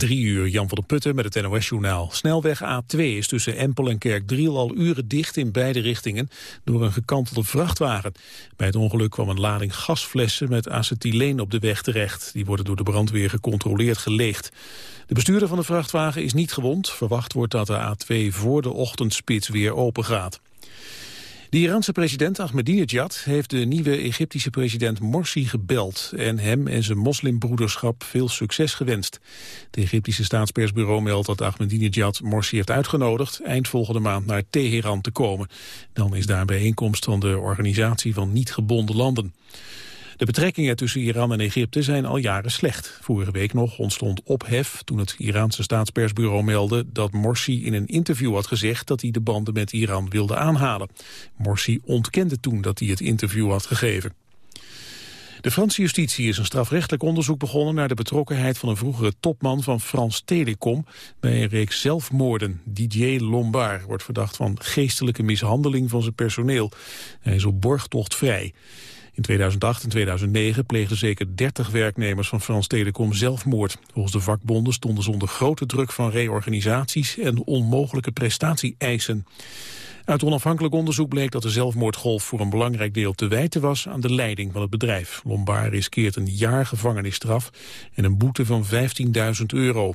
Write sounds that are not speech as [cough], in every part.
Drie uur, Jan van der Putten met het NOS-journaal. Snelweg A2 is tussen Empel en Kerkdriel al uren dicht in beide richtingen door een gekantelde vrachtwagen. Bij het ongeluk kwam een lading gasflessen met acetyleen op de weg terecht. Die worden door de brandweer gecontroleerd geleegd. De bestuurder van de vrachtwagen is niet gewond. Verwacht wordt dat de A2 voor de ochtendspits weer open gaat. De Iraanse president Ahmadinejad heeft de nieuwe Egyptische president Morsi gebeld en hem en zijn moslimbroederschap veel succes gewenst. Het Egyptische staatspersbureau meldt dat Ahmadinejad Morsi heeft uitgenodigd eind volgende maand naar Teheran te komen. Dan is daar een bijeenkomst van de Organisatie van Niet Gebonden Landen. De betrekkingen tussen Iran en Egypte zijn al jaren slecht. Vorige week nog ontstond ophef toen het Iraanse staatspersbureau meldde dat Morsi in een interview had gezegd dat hij de banden met Iran wilde aanhalen. Morsi ontkende toen dat hij het interview had gegeven. De Franse justitie is een strafrechtelijk onderzoek begonnen naar de betrokkenheid van een vroegere topman van Frans Telecom bij een reeks zelfmoorden. Didier Lombard wordt verdacht van geestelijke mishandeling van zijn personeel. Hij is op borgtocht vrij. In 2008 en 2009 pleegden zeker 30 werknemers van Frans Telecom zelfmoord. Volgens de vakbonden stonden ze onder grote druk van reorganisaties en onmogelijke prestatie-eisen. Uit onafhankelijk onderzoek bleek dat de zelfmoordgolf voor een belangrijk deel te wijten was aan de leiding van het bedrijf. Lombard riskeert een jaar gevangenisstraf en een boete van 15.000 euro.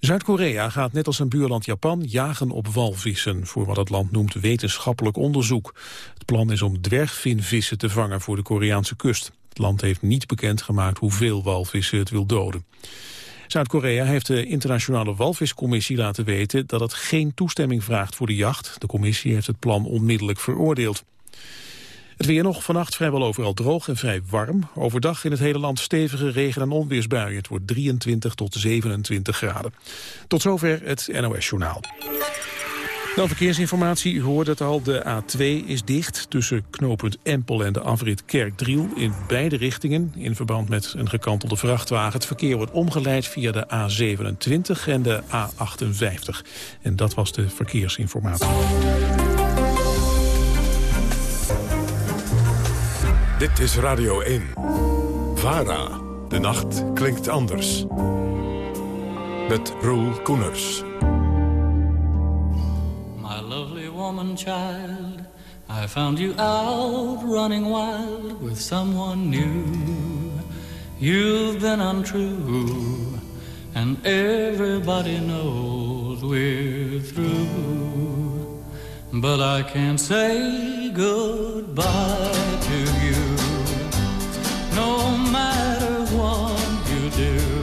Zuid-Korea gaat net als zijn buurland Japan jagen op walvissen voor wat het land noemt wetenschappelijk onderzoek. Het plan is om dwergvinvissen te vangen voor de Koreaanse kust. Het land heeft niet bekendgemaakt hoeveel walvissen het wil doden. Zuid-Korea heeft de internationale walviscommissie laten weten dat het geen toestemming vraagt voor de jacht. De commissie heeft het plan onmiddellijk veroordeeld. Het weer nog vannacht vrijwel overal droog en vrij warm. Overdag in het hele land stevige regen- en onweersbuien. Het wordt 23 tot 27 graden. Tot zover het NOS-journaal. Dan verkeersinformatie. U hoorde het al, de A2 is dicht tussen knooppunt Empel en de afrit Kerkdriel in beide richtingen in verband met een gekantelde vrachtwagen. Het verkeer wordt omgeleid via de A27 en de A58. En dat was de verkeersinformatie. Dit is Radio 1. VARA. De nacht klinkt anders. Met Roel Koeners. My lovely woman child. I found you out running wild with someone new. You've been untrue. And everybody knows we're through. But I can't say goodbye to you. No matter what you do,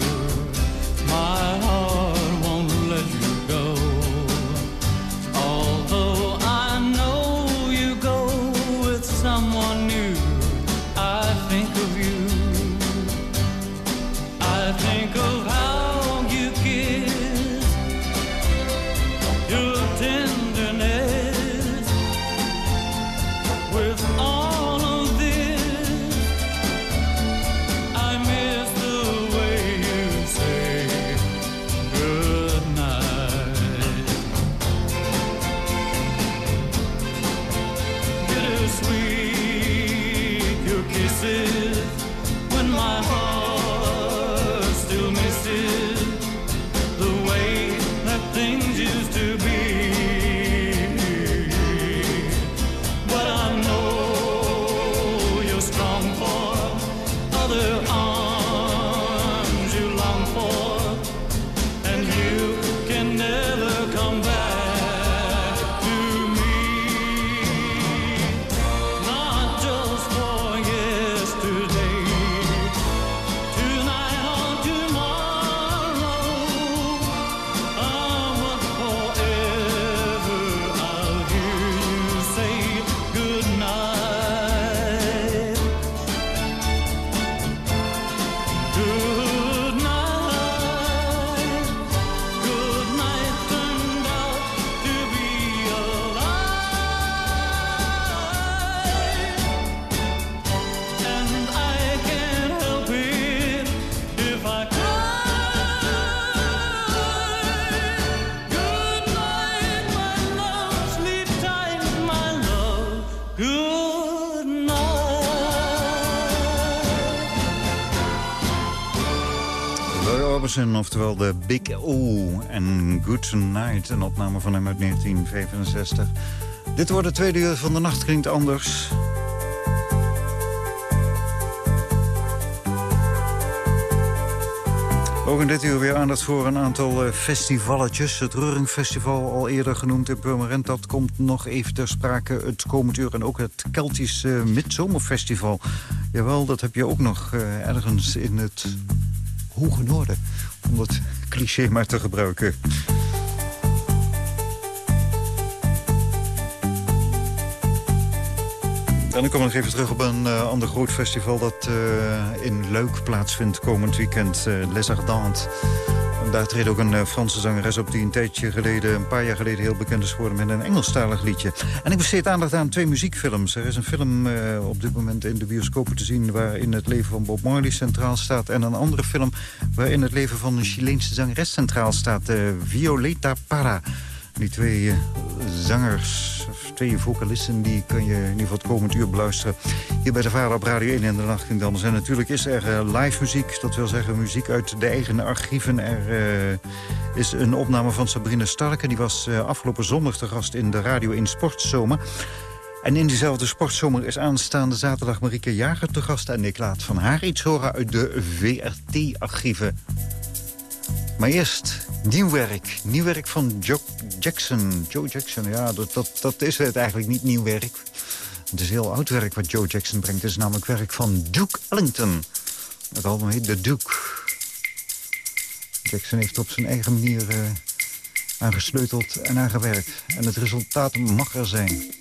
Orbison, oftewel de Big O en Good Night. Een opname van hem uit 1965. Dit wordt de tweede uur van de nacht, klinkt anders. Ook in dit uur weer aandacht voor een aantal uh, festivalletjes. Het Ruring Festival, al eerder genoemd in Purmerend... dat komt nog even ter sprake het komend uur. En ook het Keltisch uh, Midzomerfestival. Jawel, dat heb je ook nog uh, ergens in het hoge noorden. Om dat cliché maar te gebruiken. En dan kom ik nog even terug op een uh, ander groot festival... dat uh, in Luik plaatsvindt komend weekend, uh, Les Ardentes. Daar treedt ook een Franse zangeres op die een tijdje geleden... een paar jaar geleden heel bekend is geworden met een Engelstalig liedje. En ik besteed aandacht aan twee muziekfilms. Er is een film op dit moment in de bioscopen te zien... waarin het leven van Bob Marley centraal staat. En een andere film waarin het leven van een Chileense zangeres centraal staat. Violeta Parra. Die twee zangers twee vocalisten. Die kun je in ieder geval het komend uur beluisteren. Hier bij de Vader op Radio 1 en de Nacht in anders. En natuurlijk is er uh, live muziek. Dat wil zeggen muziek uit de eigen archieven. Er uh, is een opname van Sabrina Starke. Die was afgelopen zondag te gast in de Radio 1 Sportzomer. En in diezelfde sportzomer is aanstaande zaterdag Marieke Jager te gast. En ik laat van haar iets horen uit de VRT-archieven. Maar eerst nieuw werk. Nieuw werk van Joe Jackson. Joe Jackson, ja, dat, dat, dat is het eigenlijk niet nieuw werk. Het is heel oud werk wat Joe Jackson brengt. Het is namelijk werk van Duke Ellington. Het album heet The Duke. Jackson heeft op zijn eigen manier uh, aangesleuteld en aangewerkt. En het resultaat mag er zijn.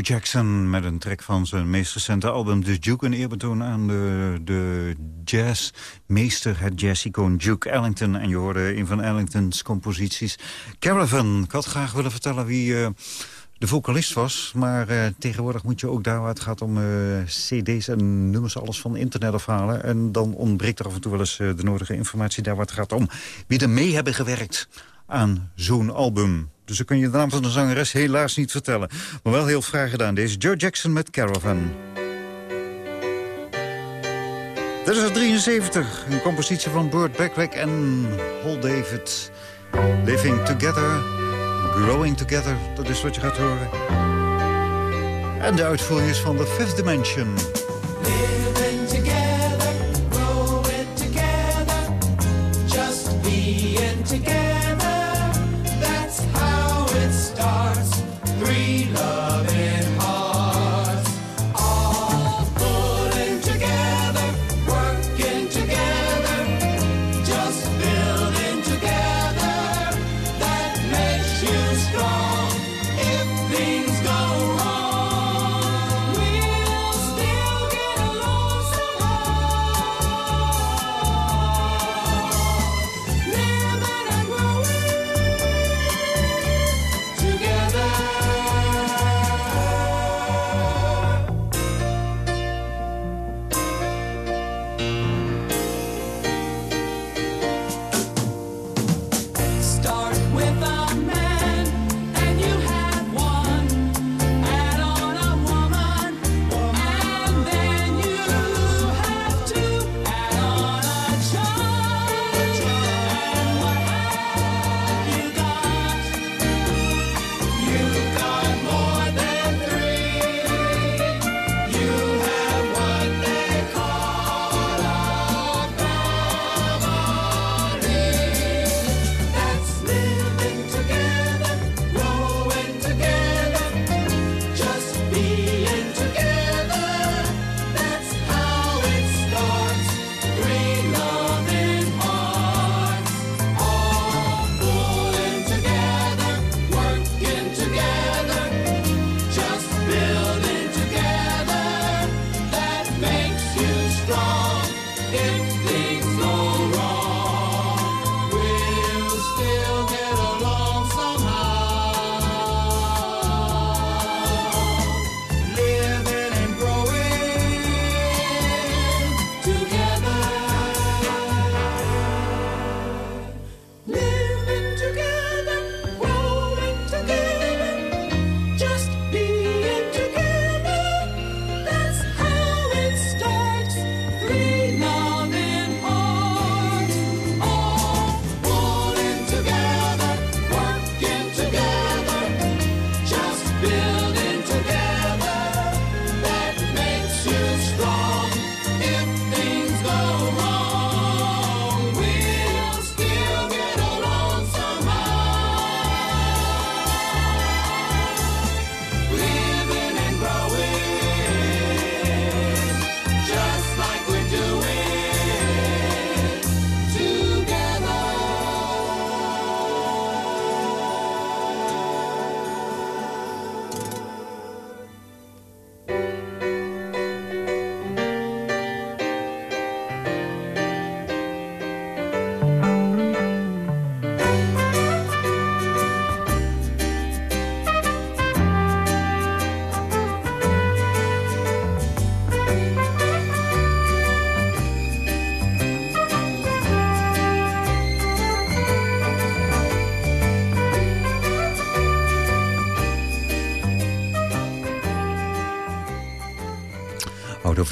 Jackson met een track van zijn meest recente album The Duke. Een eerbetoon aan de, de jazzmeester, het jazzicoon Duke Ellington. En je hoorde een van Ellingtons composities. Caravan, ik had graag willen vertellen wie... Uh, de vocalist was. Maar uh, tegenwoordig moet je ook daar waar het gaat om uh, cd's en nummers alles van internet afhalen. En dan ontbreekt er af en toe wel eens de nodige informatie daar waar het gaat om wie er mee hebben gewerkt aan zo'n album. Dus dan kun je de naam van de zangeres helaas niet vertellen. Maar wel heel vraag gedaan. Deze Joe Jackson met Caravan. Dit is het 73. Een compositie van Burt Backrack en Hol David. Living Together, Growing Together. Dat is wat je gaat horen. En de uitvoering is van The Fifth Dimension.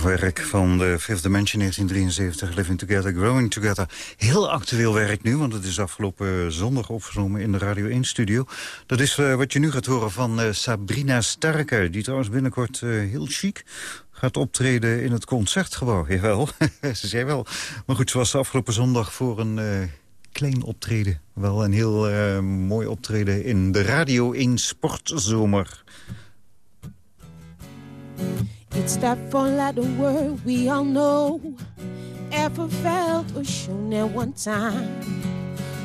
Werk van de Fifth Dimension 1973, Living Together, Growing Together. Heel actueel werk nu, want het is afgelopen zondag opgenomen in de Radio 1-studio. Dat is uh, wat je nu gaat horen van uh, Sabrina Starke, die trouwens binnenkort uh, heel chic gaat optreden in het Concertgebouw. [laughs] Jawel, [laughs] ze zei wel. Maar goed, ze was afgelopen zondag voor een klein optreden. Wel een heel mooi optreden in de Radio 1 Sportzomer. It's that four-letter word we all know. Ever felt or shown at one time.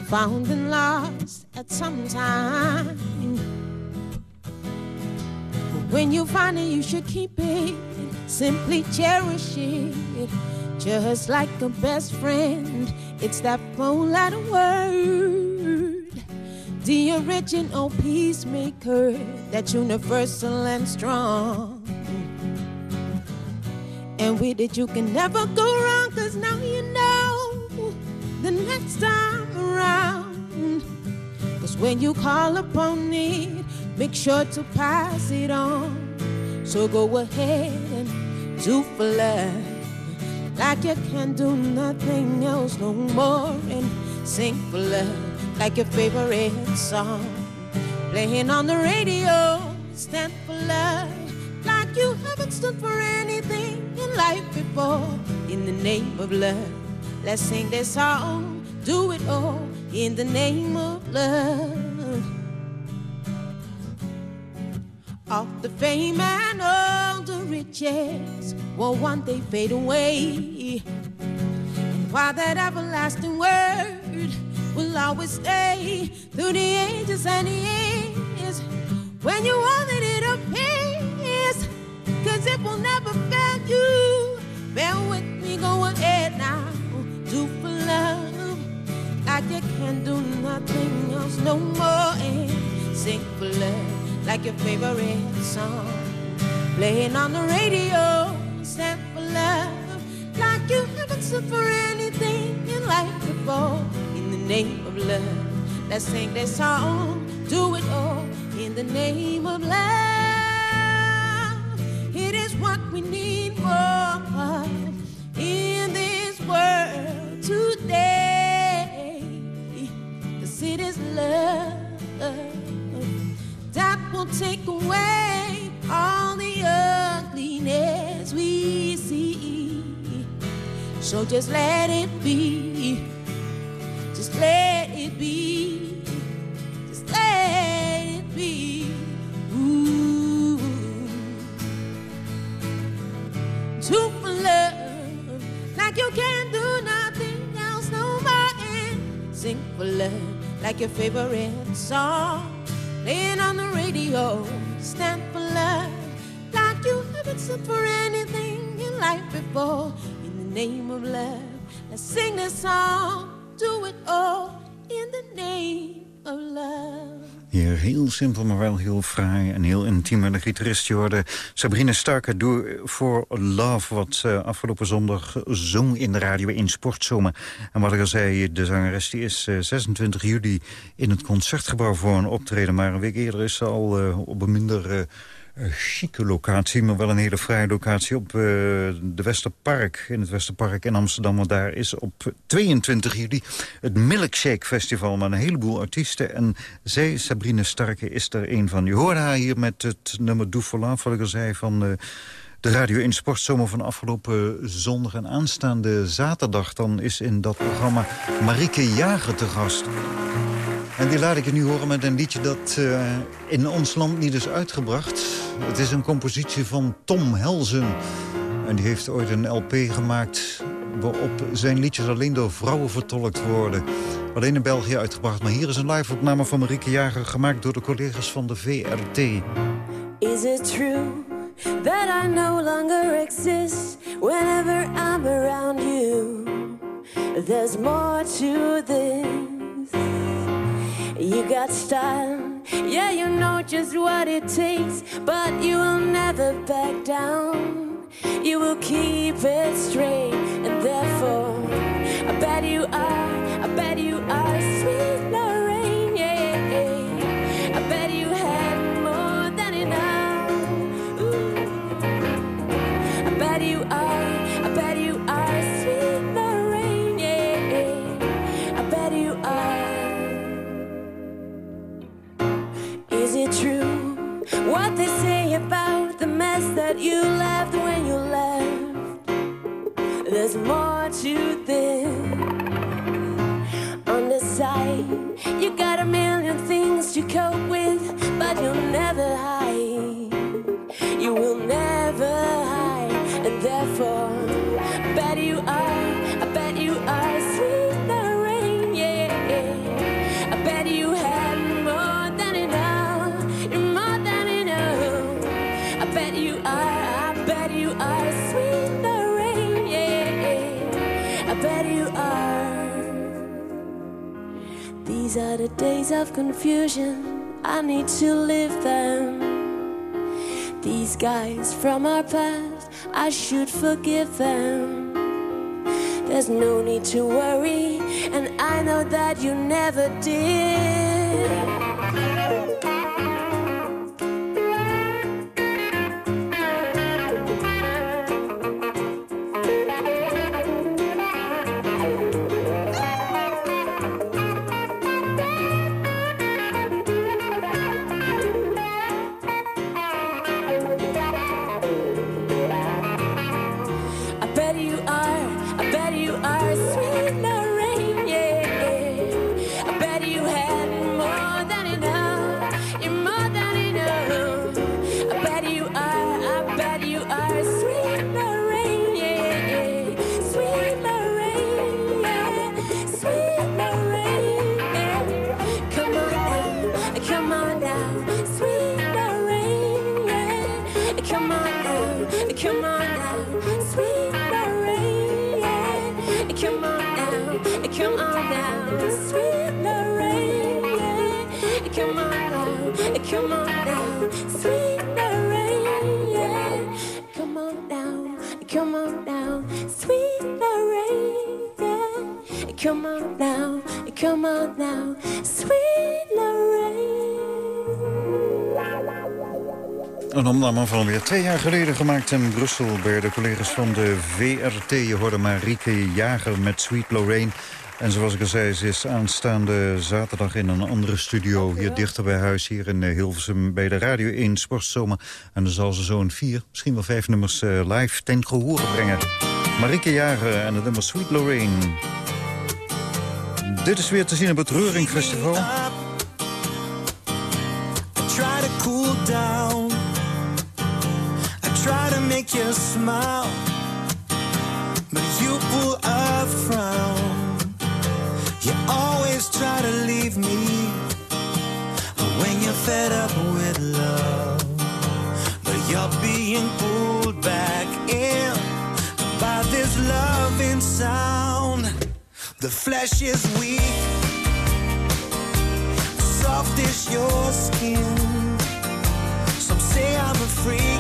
Found and lost at some time. But when you find it, you should keep it. Simply cherish it. Just like a best friend. It's that four-letter word. The original peacemaker. That universal and strong. And with it you can never go wrong Cause now you know the next time around. Cause when you call upon it Make sure to pass it on. So go ahead and do for love. Like you can do nothing else no more And sing for love. Like your favorite song. Playing on the radio Stand for love you haven't stood for anything in life before. In the name of love, let's sing this song. Do it all in the name of love. All the fame and all the riches will one day fade away. And while that everlasting word will always stay through the ages and the years, when you wanted it appears, cause it will never fail you. Bear with me, go ahead now. Do for love like you can do nothing else no more. And sing for love like your favorite song. Playing on the radio, stand for love like you haven't stood for anything in life before. In the name of love, let's sing this song. Do it all in the name of love. What we need more of in this world today. Cause it is love that will take away all the ugliness we see. So just let it be. Just let it be. Love, like your favorite song. Playing on the radio, stand for love, like you haven't stood for anything in life before. In the name of love, let's sing this song. Do it all in the name of love. Hier heel simpel, maar wel heel fraai en heel intiem. En de gitarist, hoorde Sabrina Starke, Doe for Love... wat uh, afgelopen zondag zong in de radio in Sportzomer. En wat ik al zei, de zangeres die is uh, 26 juli in het Concertgebouw voor een optreden. Maar een week eerder is ze al uh, op een minder uh, chique locatie, maar wel een hele fraaie locatie op uh, de Westerpark, in het Westerpark in Amsterdam. Want daar is op 22 juli het Milkshake Festival met een heleboel artiesten. En zij, Sabrine Starke, is er een van. Je hoorde haar hier met het nummer ik al zei, van... Uh, de Radio 1 Sportzomer van afgelopen zondag en aanstaande zaterdag... dan is in dat programma Marike Jager te gast. En die laat ik je nu horen met een liedje dat uh, in ons land niet is uitgebracht. Het is een compositie van Tom Helzen. En die heeft ooit een LP gemaakt waarop zijn liedjes alleen door vrouwen vertolkt worden. Alleen in België uitgebracht. Maar hier is een live-opname van Marieke Jager gemaakt door de collega's van de VRT. Is it true that I no longer exist whenever I'm around you? There's more to this. You got style, yeah, you know just what it takes, but you will never back down. You will keep it straight, and therefore, I bet you are, I bet you are sweet Lorraine, yeah. I bet you have more than enough. Ooh. I bet you What they say about the mess that you left when you left. There's more to this. On the side You got a million things to cope with But you'll never hide. You will never bet you are, I bet you are sweet Lorraine, yeah. I bet you are. These are the days of confusion. I need to live them. These guys from our past, I should forgive them. There's no need to worry, and I know that you never did. Geleden gemaakt in Brussel... bij de collega's van de VRT. Je hoorde Marieke Jager met Sweet Lorraine. En zoals ik al zei, ze is aanstaande zaterdag in een andere studio... hier dichter bij huis, hier in eh, Hilversum, bij de Radio 1 Sportzomer. En dan zal ze zo'n vier, misschien wel vijf nummers eh, live ten gehoor brengen. Marieke Jager en het nummer Sweet Lorraine. Dit is weer te zien op het Reuring Festival. Smile. But you pull a frown. You always try to leave me when you're fed up with love. But you're being pulled back in by this loving sound. The flesh is weak soft is your skin. Some say I'm a freak,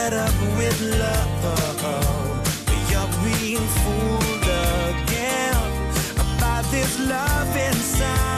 fed up with love. But you're being fooled again by this loving sound.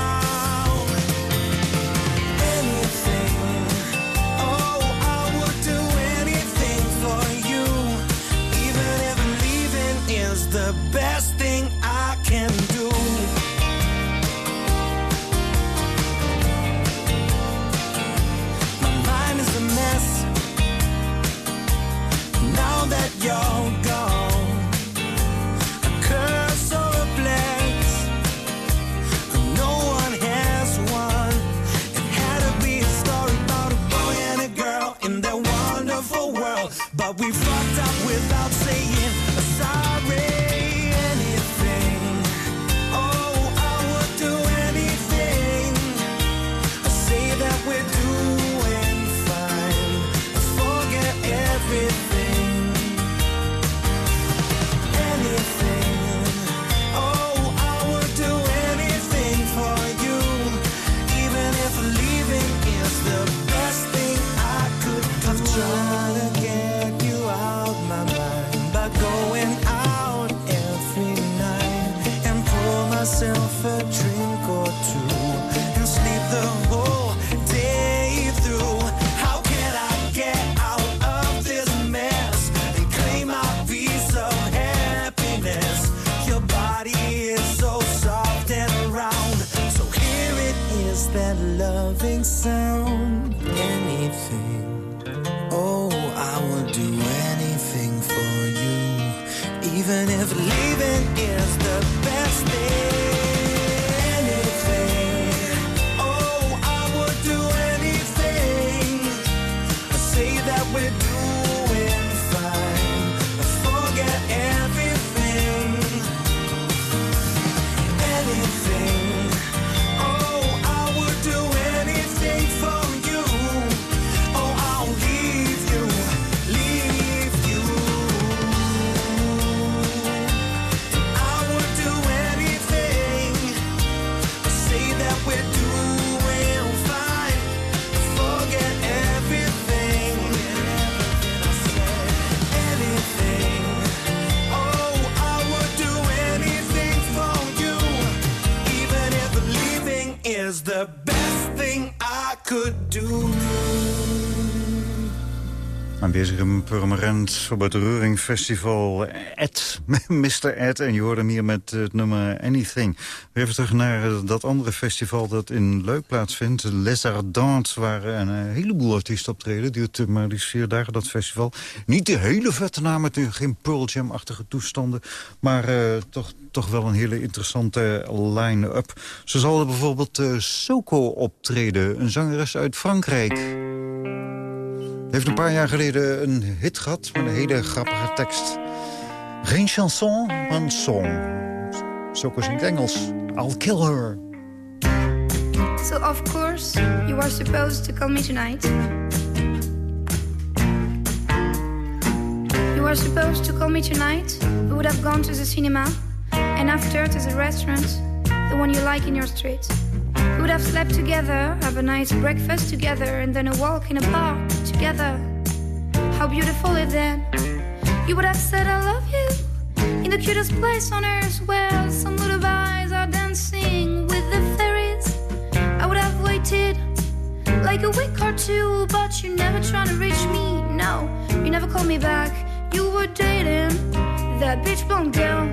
Aanwezig Purmerend op het Reuring Festival. Ed, [laughs] Mr. Ed. En je hoorde hem hier met het nummer Anything. Even terug naar dat andere festival dat in Leuk plaatsvindt. Les Ardentes, waar een heleboel artiesten optreden. Duurt maar liefst vier dagen, dat festival. Niet de hele vette naam, met geen Pearl Jam-achtige toestanden. Maar eh, toch, toch wel een hele interessante line-up. Zo zal bijvoorbeeld eh, Soko optreden. Een zangeres uit Frankrijk. Heeft een paar jaar geleden een hit gehad met een hele grappige tekst. Geen chanson, een song. Soko zingt Engels. I'll kill her. So of course you are supposed to call me tonight. You are supposed to call me tonight. We would have gone to the cinema, and after to the restaurant, the one you like in your street. We would have slept together, have a nice breakfast together, and then a walk in a park together. How beautiful it then! You would have said I love you in the cutest place on earth, where some lullabies are dancing with the fairies. I would have waited like a week or two, but you never trying to reach me. No, you never called me back. You were dating that bitch blonde girl.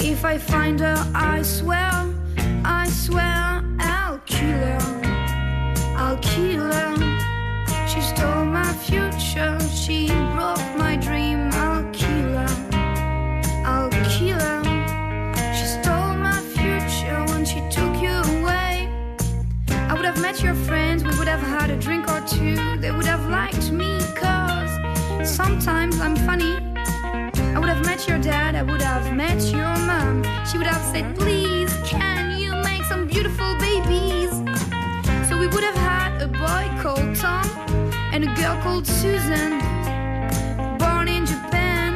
If I find her, I swear, I swear, I'll kill her. I'll kill her. She stole my future. She broke my dream. I'll kill her. I'll kill her. She stole my future when she took you away. I would have met your friends, we would have had a drink or two. They would have liked me, cause sometimes I'm funny. I would have met your dad, I would have met your mom. She would have said, Please, and a girl called Susan, born in Japan.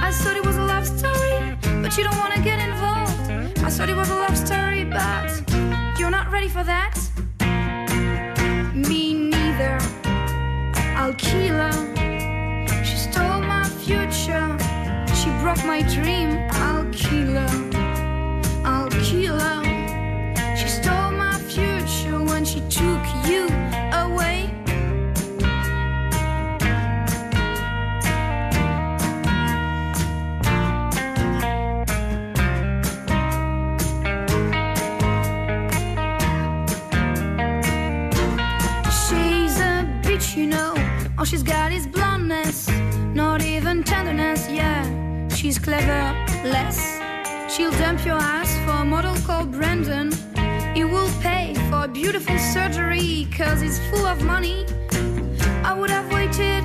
I thought it was a love story, but you don't want to get involved. I thought it was a love story, but you're not ready for that? Me neither. I'll. She stole my future. She broke my dream. I'll. Clever, less. She'll dump your ass for a model called Brandon. He will pay for a beautiful surgery, cause he's full of money. I would have waited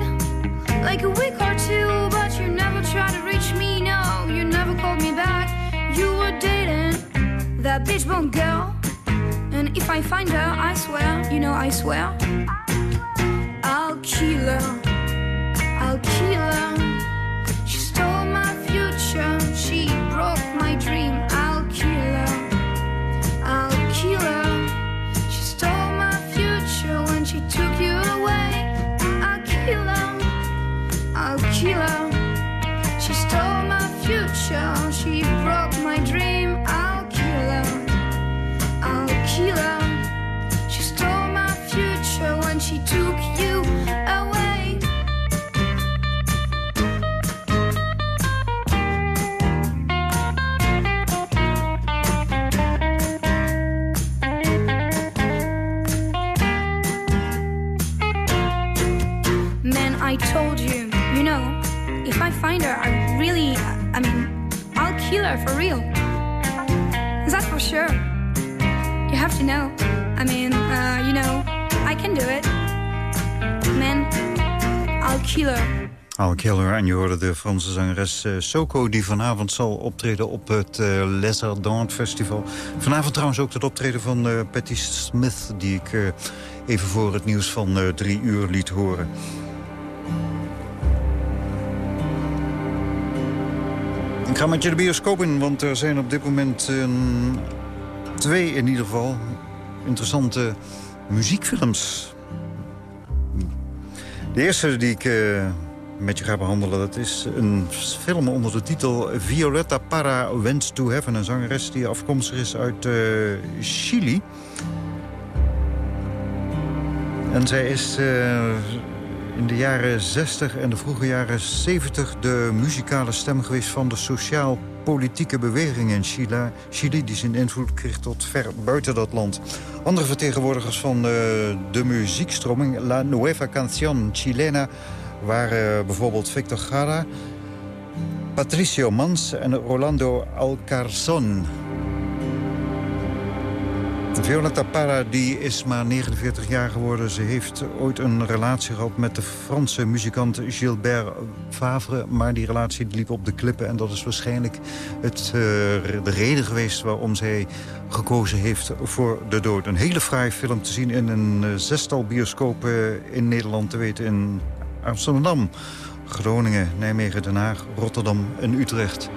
like a week or two, but you never tried to reach me. No, you never called me back. You were dating that bitch bone girl. And if I find her, I swear, you know, I swear, I'll kill her. I'll kill her. получила. Al Killer en je hoorde de Franse zangeres eh, Soko... die vanavond zal optreden op het uh, Les Ardentes Festival. Vanavond trouwens ook het optreden van uh, Patti Smith... die ik even voor het nieuws van drie uur liet horen. Ik ga met je de bioscoop in, want er zijn op dit moment twee in ieder geval interessante muziekfilms. De eerste die ik met je ga behandelen. Dat is een film onder de titel Violetta Parra Went to Heaven. Een zangeres die afkomstig is uit uh, Chili. En zij is uh, in de jaren 60 en de vroege jaren 70... de muzikale stem geweest van de sociaal-politieke beweging in Chile, Chili... die zijn invloed kreeg tot ver buiten dat land. Andere vertegenwoordigers van uh, de muziekstroming... La Nueva Canción Chilena waren bijvoorbeeld Victor Gara, Patricio Mans en Rolando Alcarzon. Violetta Parra die is maar 49 jaar geworden. Ze heeft ooit een relatie gehad met de Franse muzikant Gilbert Favre. Maar die relatie liep op de klippen. En dat is waarschijnlijk het, uh, de reden geweest waarom zij gekozen heeft voor de dood. Een hele fraaie film te zien in een uh, zestal bioscopen in Nederland. Te weten in Amsterdam, Groningen, Nijmegen, Den Haag, Rotterdam en Utrecht.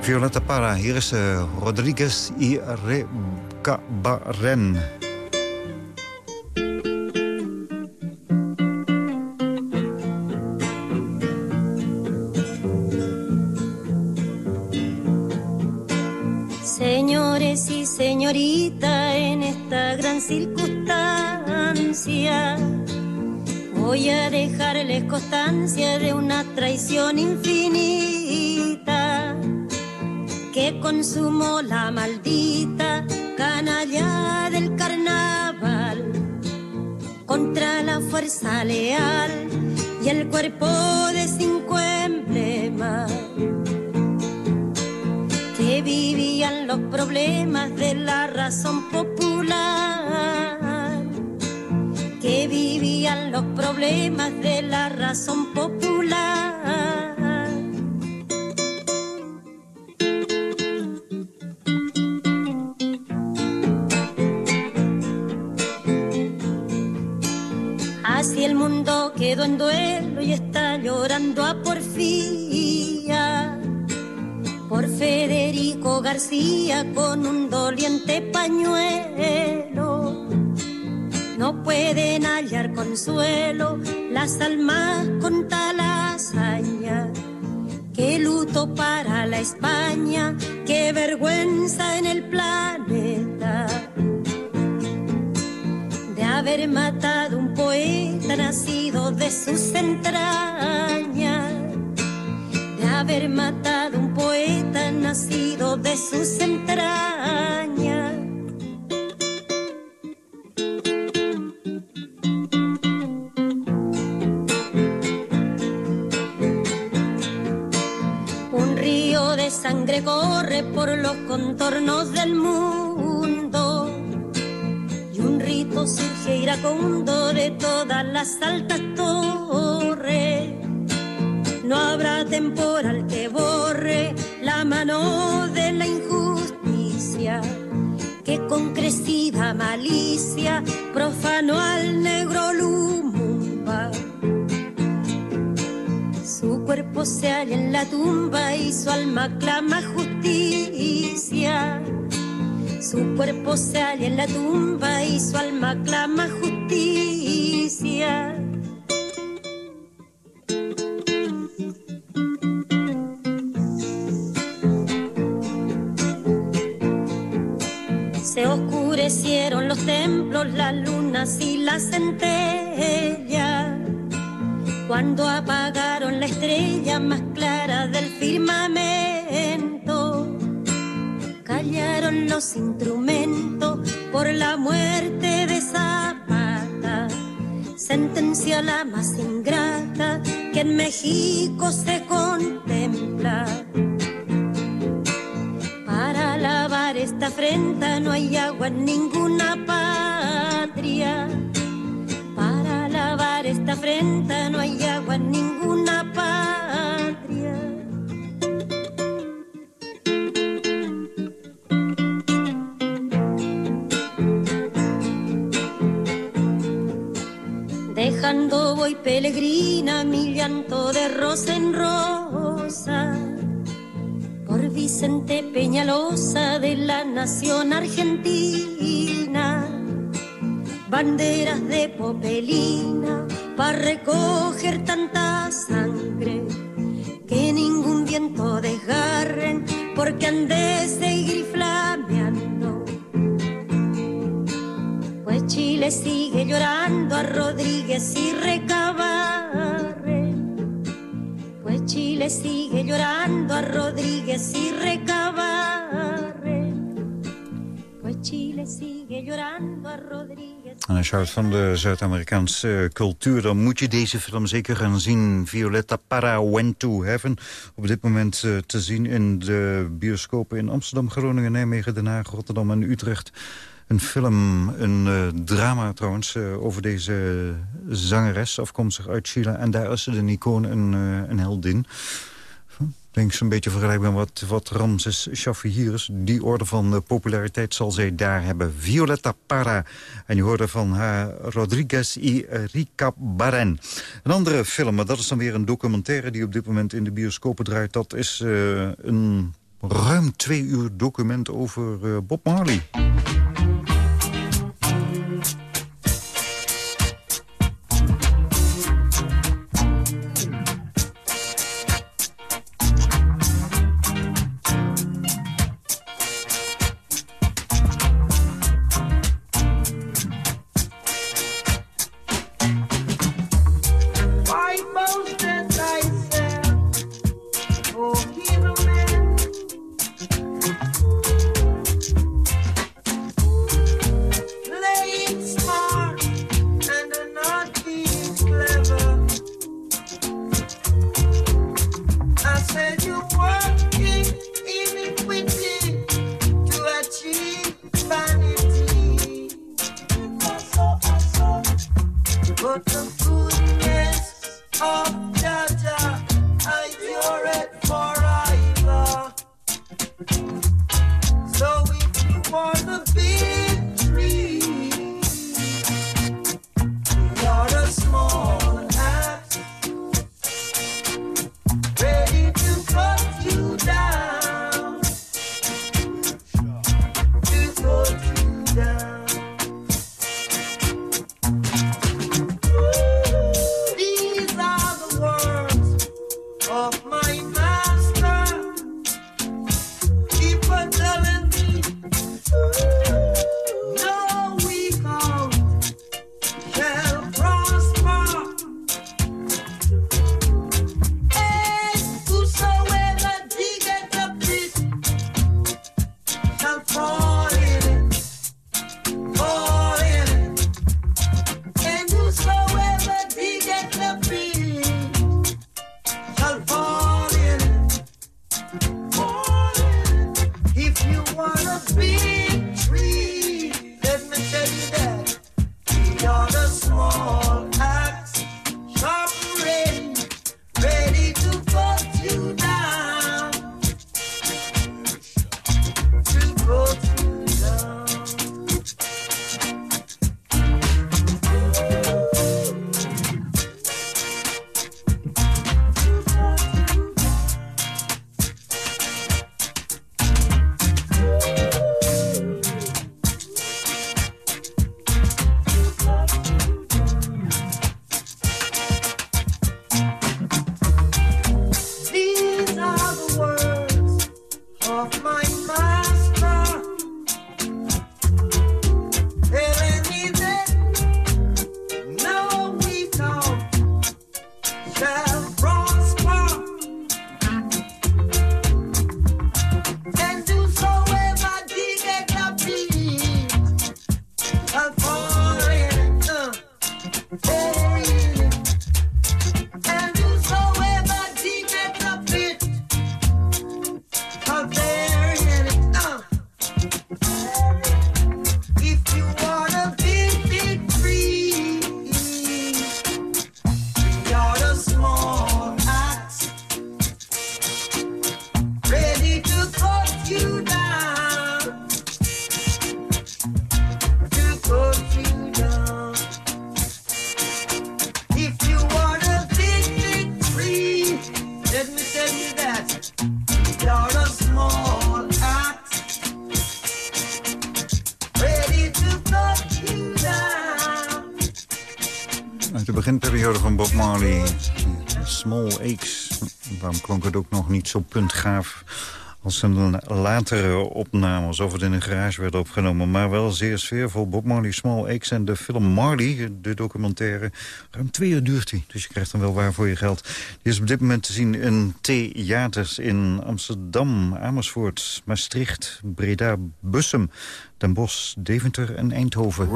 Violetta Parra, hier is uh, Rodriguez y Recabarren. Dejarles constancia de una traición infinita que consumó la maldita canalla del carnaval contra la fuerza leal y el cuerpo de cinco emblemas que vivían los problemas de la razón popular los problemas de la razón popular. Así el mundo quedó en duelo y está llorando a porfía por Federico García con un doliente pañuelo no pueden hallar consuelo las almas con tal hazaña. Qué luto para la España, qué vergüenza en el planeta de haber matado un poeta nacido de sus entrañas, de haber matado un poeta nacido de sus entrañas. Por los contornos del mundo y un rito surge iracundo de todas las altas torres. No habrá temporal que borre la mano de la injusticia que con crecida malicia profanó al negro Lumumba cuerpo se halla en la tumba y su alma clama justicia. Su cuerpo se halla en la tumba y su alma clama justicia. Se oscurecieron los templos, las lunas y las centellas cuando apagaron la estrella más clara del firmamento. Callaron los instrumentos por la muerte de Zapata. Sentencia la más ingrata que en México se contempla. afrenta no hay agua en ninguna patria. Esta afrenta no hay agua en ninguna patria. Dejando voy peregrina mi llanto de rosa en rosa por Vicente Peñalosa de la nación argentina. Banderas de popelina para recoger tanta sangre que ningún viento desgarren porque han de seguir flameando. Pues Chile sigue llorando a Rodríguez y Recabarre. Pues Chile sigue llorando a Rodríguez y Recabarre. Pues Chile sigue llorando a Rodríguez. En als je houdt van de Zuid-Amerikaanse cultuur... dan moet je deze film zeker gaan zien. Violetta Parra Went to Heaven. Op dit moment eh, te zien in de bioscopen in Amsterdam, Groningen, Nijmegen, Den Haag, Rotterdam en Utrecht. Een film, een eh, drama trouwens, eh, over deze zangeres, afkomstig uit Chile. En daar is ze een icoon, een, eh, een heldin. Denk zo'n beetje vergelijkbaar met wat, Ramses Shaffi hier is. Die orde van eh, populariteit zal zij daar hebben. Violetta Parra. En je hoorde van haar Rodriguez y Rica Baren. Een andere film, maar dat is dan weer een documentaire... die op dit moment in de bioscopen draait. Dat is eh, een ruim twee uur document over eh, Bob Marley. Klonk het ook nog niet zo puntgaaf als een latere opname, alsof het in een garage werd opgenomen. Maar wel zeer sfeervol. Bob Marley, Small Aches en de film Marley, de documentaire. Ruim twee uur duurt die, dus je krijgt dan wel waar voor je geld. Die is op dit moment te zien in theaters in Amsterdam, Amersfoort, Maastricht, Breda, Bussum, Den Bosch, Deventer en Eindhoven.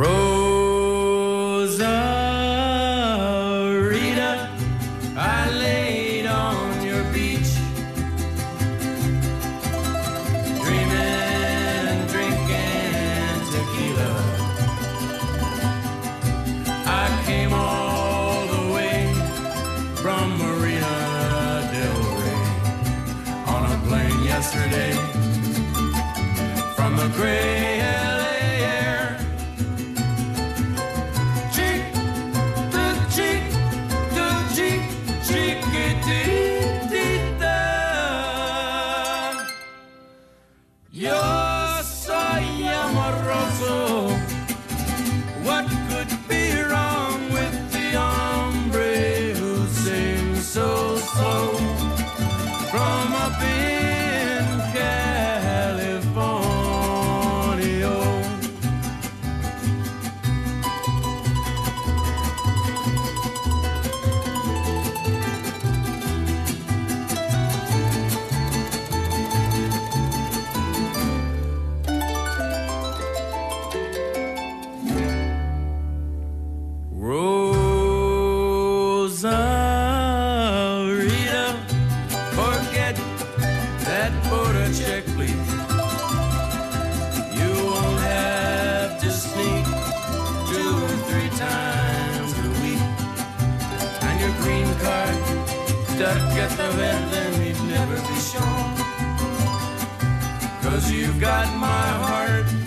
Cause you've got my heart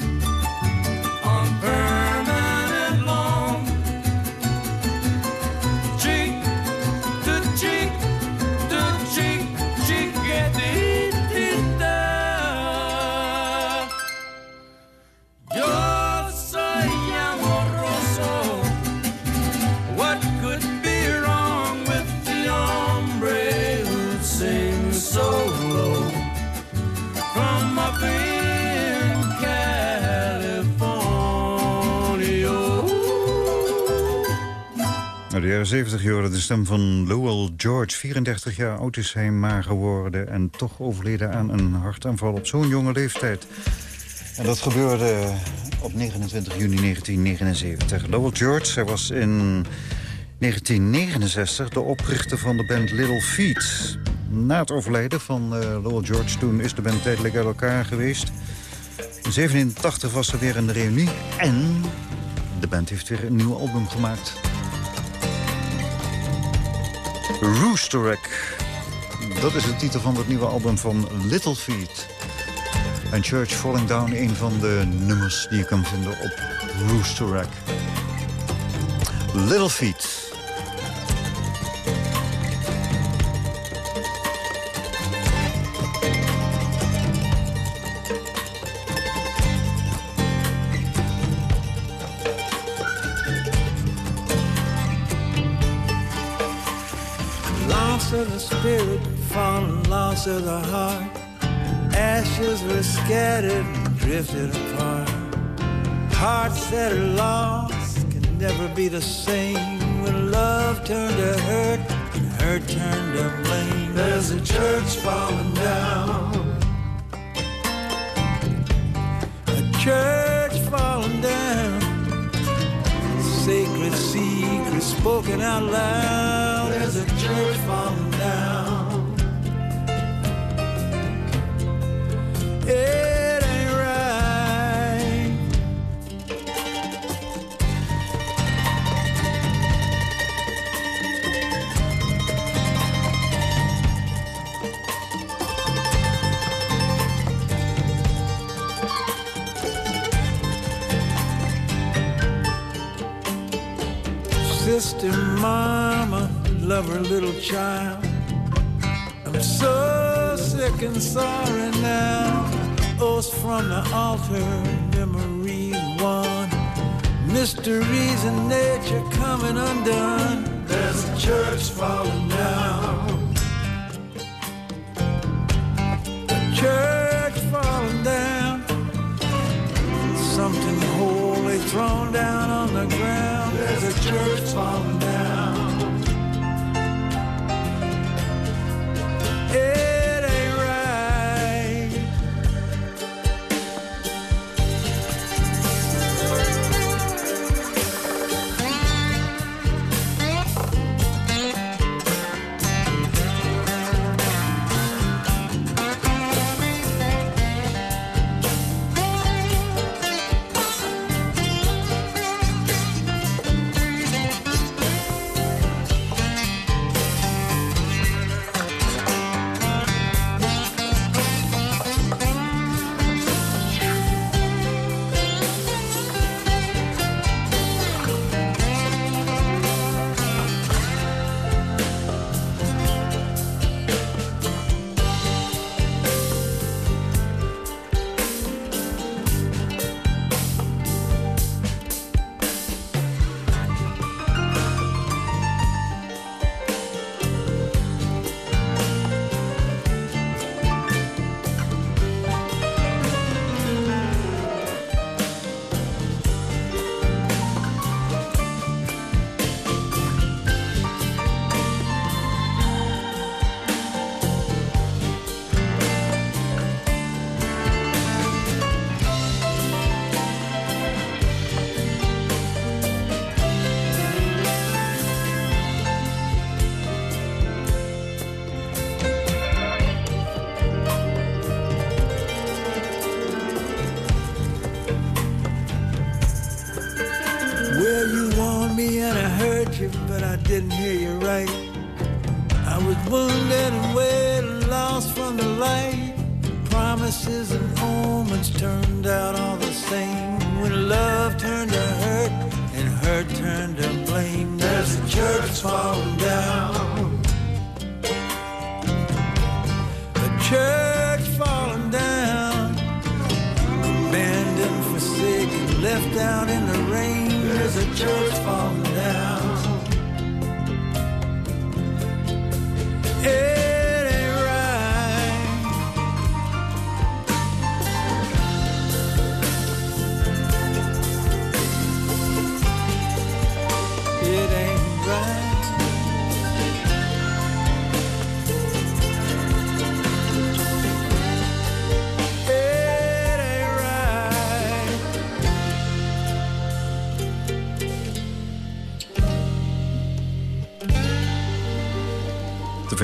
jaren 70 hoorde de stem van Lowell George. 34 jaar oud is hij maar geworden en toch overleden aan een hartaanval op zo'n jonge leeftijd. En dat gebeurde op 29 juni 1979. Lowell George, hij was in 1969 de oprichter van de band Little Feat. Na het overlijden van eh, Lowell George toen is de band tijdelijk uit elkaar geweest. In 87 was er weer een reunie en de band heeft weer een nieuw album gemaakt. Roosterek. Dat is de titel van het nieuwe album van Little Feet. En Church Falling Down, een van de nummers die je kan vinden op Roosterek. Little Feet. Spirit, fallen loss of the heart. Ashes were scattered and drifted apart. Hearts that are lost can never be the same. When love turned to hurt and hurt turned to blame. There's a church falling down. A church falling down sacred secrets spoken out loud. Mama, love her little child. I'm so sick and sorry now. Oaths from the altar, memories won. mysteries in nature coming undone. There's a church falling down. A church falling down. Something holy thrown down on the ground. There's a church falling down.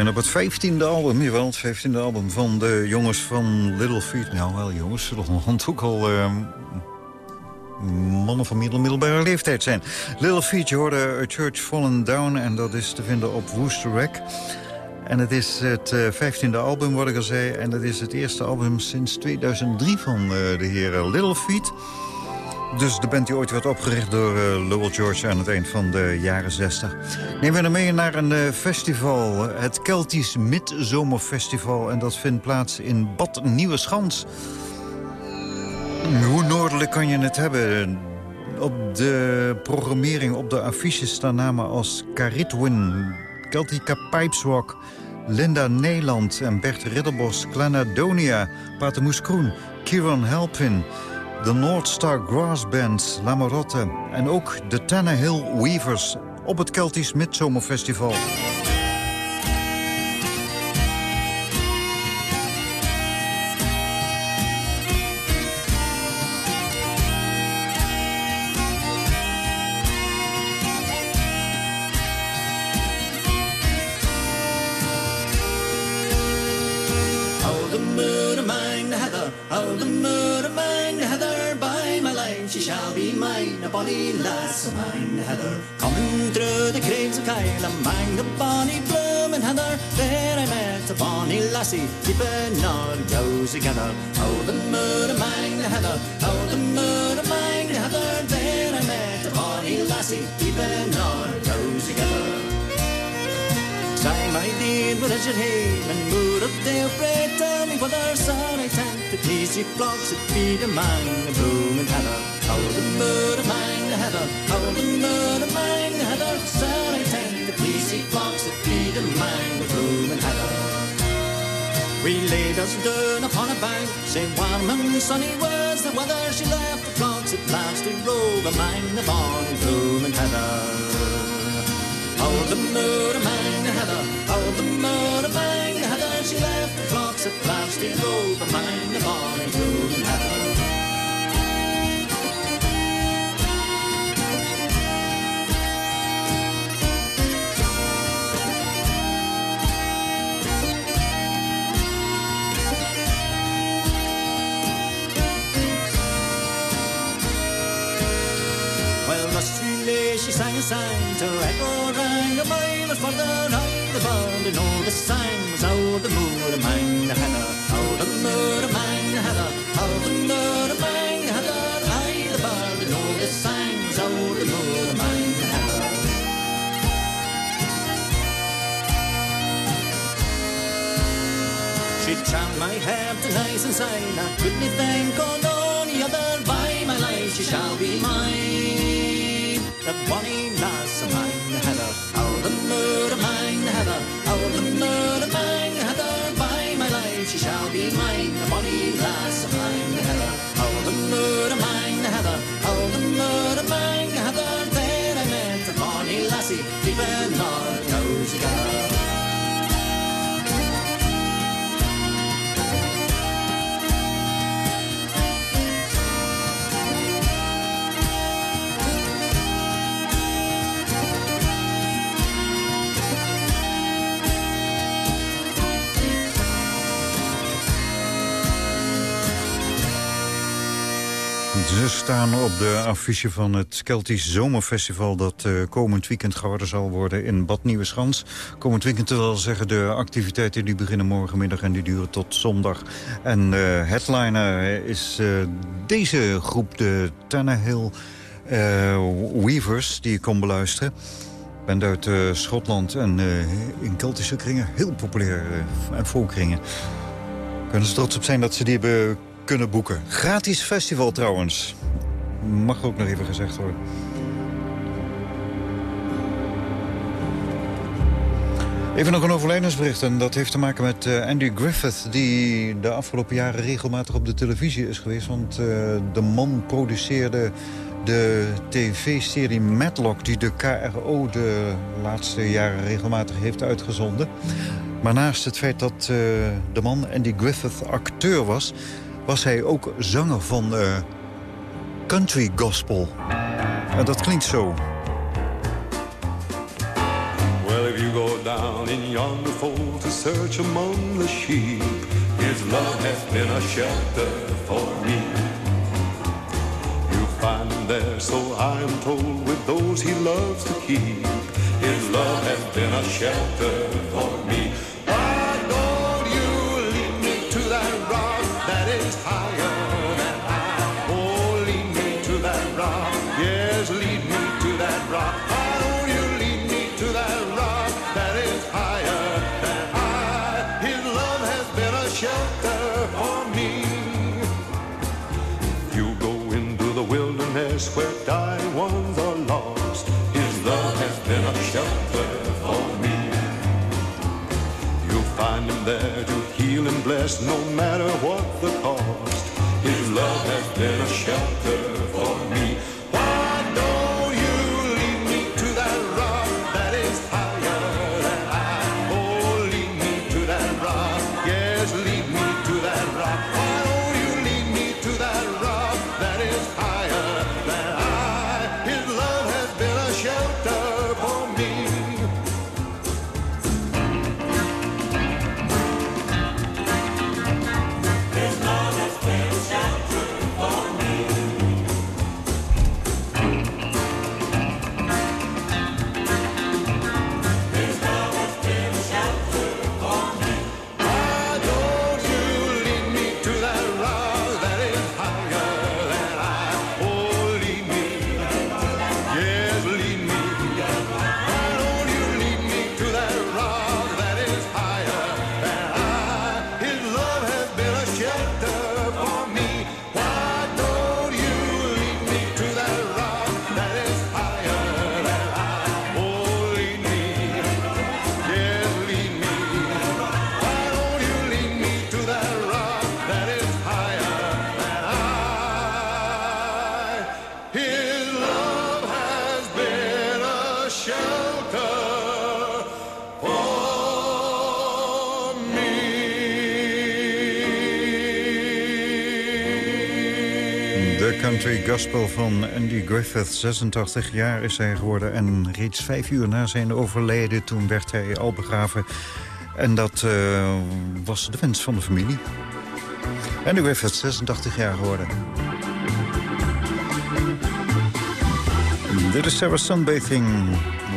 Vinden op het 15e album, jawel, het 15e album van de jongens van Little Feet. Nou, wel jongens, zullen onderhand ook al ehm, mannen van middel- middelbare leeftijd zijn. Little Feet, je hoorde A Church Fallen Down en dat is te vinden op Wooster Rec. En het is het eh, 15e album, wat ik al zei. En het is het eerste album sinds 2003 van eh, de heren Little Feet. Dus de band die ooit werd opgericht door eh, Lowell George aan het eind van de jaren 60. Neem we dan mee naar een eh, festival, het Keltisch Midzomerfestival. En dat vindt plaats in Bad Nieuweschans. Hoe noordelijk kan je het hebben? Op de programmering, op de affiches staan namen als Caritwin, Celtica Pipeswalk, Linda Nederland en Bert Ridderbos, Clanadonia, Patermoes Kroen, Kieran Helpin, de North Star Grass Band, La Marotte en ook de Tannehill Weavers op het Keltisch Midzomerfestival. Lassie, keeping our goes together. Oh, the moon among the heather, oh, the moon among the heather, there I met a bonny lassie, keeping our goes together. Say my deed with Richard Haim and mood up there, pray tell me whether son I tend to tease you flocks that feed among the blooming heather. Oh, mood among the heather. oh the murder mine heather, tank, the greasy flocks that feed We laid us down upon a bank, say warm and sunny was the weather. She left the flocks at last to rove among the bonny blooming heather. Oh, the murder mine heather, oh, the murder mine heather. She left the flocks at last to rove among the bonny blooming heather. Sang sang to echo rang a mile further high the band and all the sang was out the moor among the heather, out the moor among the heather, out the moor among the heather, high the band and all the was out the moor among the heather. She charmed my heart to nice and sign. I couldn't think on any other. By my life, she shall be mine. The bonny lass of mine, Heather. Oh, the murder mine, Heather. Oh, the murder mine, Heather. By my life, she shall be mine. The lass of mine, Heather. Oh, the murder mine, Heather. Oh, the murder mine, Heather. There I met the bonny lassie, keeping our toes together. Staan op de affiche van het Keltisch Zomerfestival... dat eh, komend weekend gehouden zal worden in Bad Nieuweschans. Komend weekend wil zeggen de activiteiten die beginnen morgenmiddag... en die duren tot zondag. En eh headliner is eh, deze groep, de Tannehill eh, Weavers... die je kon beluisteren. bent uit Schotland en in Keltische kringen heel populair en volkringen. Kunnen ze trots op zijn dat ze die hebben kunnen boeken. Gratis festival trouwens. Mag ook nog even gezegd worden. Even nog een overlijdensbericht en dat heeft te maken met eh, Andy Griffith... die de afgelopen jaren regelmatig op de televisie is geweest. Want eh, de man produceerde de tv-serie Matlock... die de KRO de laatste jaren regelmatig heeft uitgezonden. Maar naast het feit dat eh, de man Andy Griffith acteur was... was hij ook zanger van eh, country gospel. En dat klinkt zo. Well, if you go down in yonder fold to search among the sheep, His love has been a shelter for me. You find him there, so I am told, with those he loves to keep. His love has been a shelter for me. No matter what the cost. His love has been a shelter country gospel van Andy Griffith. 86 jaar is hij geworden en reeds vijf uur na zijn overlijden... toen werd hij al begraven. En dat eh, was de wens van de familie. Andy Griffith, 86 jaar geworden. Dit is Sarah Sunbathing.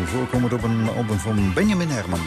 Voorkomend op een album van Benjamin Herman.